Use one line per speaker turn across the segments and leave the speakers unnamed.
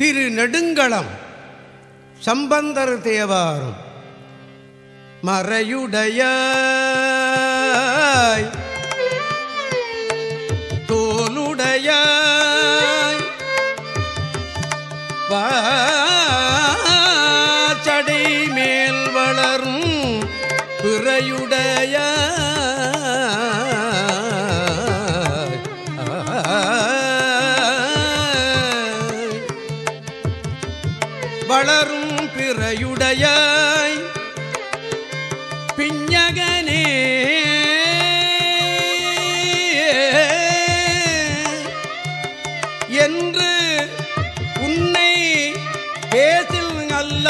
திரு நெடுங்களம் சம்பந்தர் தேவாரும் மறையுடைய தோலுடைய சடை மேல் வளரும் பிறையுடைய வளரும் பிறையுடைய பிஞகனே என்று உன்னை பேசில் அல்ல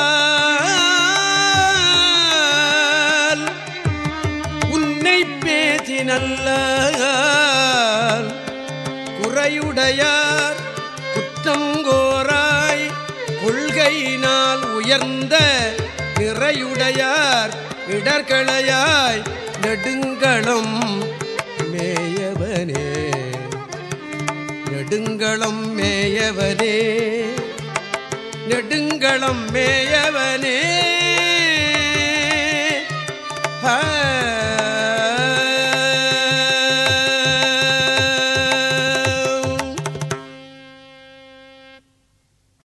உன்னை பேசினல்ல குறையுடையார் கொள்கையினால் உயர்ந்த நிறையுடையார் இடர்களையாய் நெடுங்களம் மேயவனே. நெடுங்களம் மேயவனே. நெடுங்களம் மேயவனே.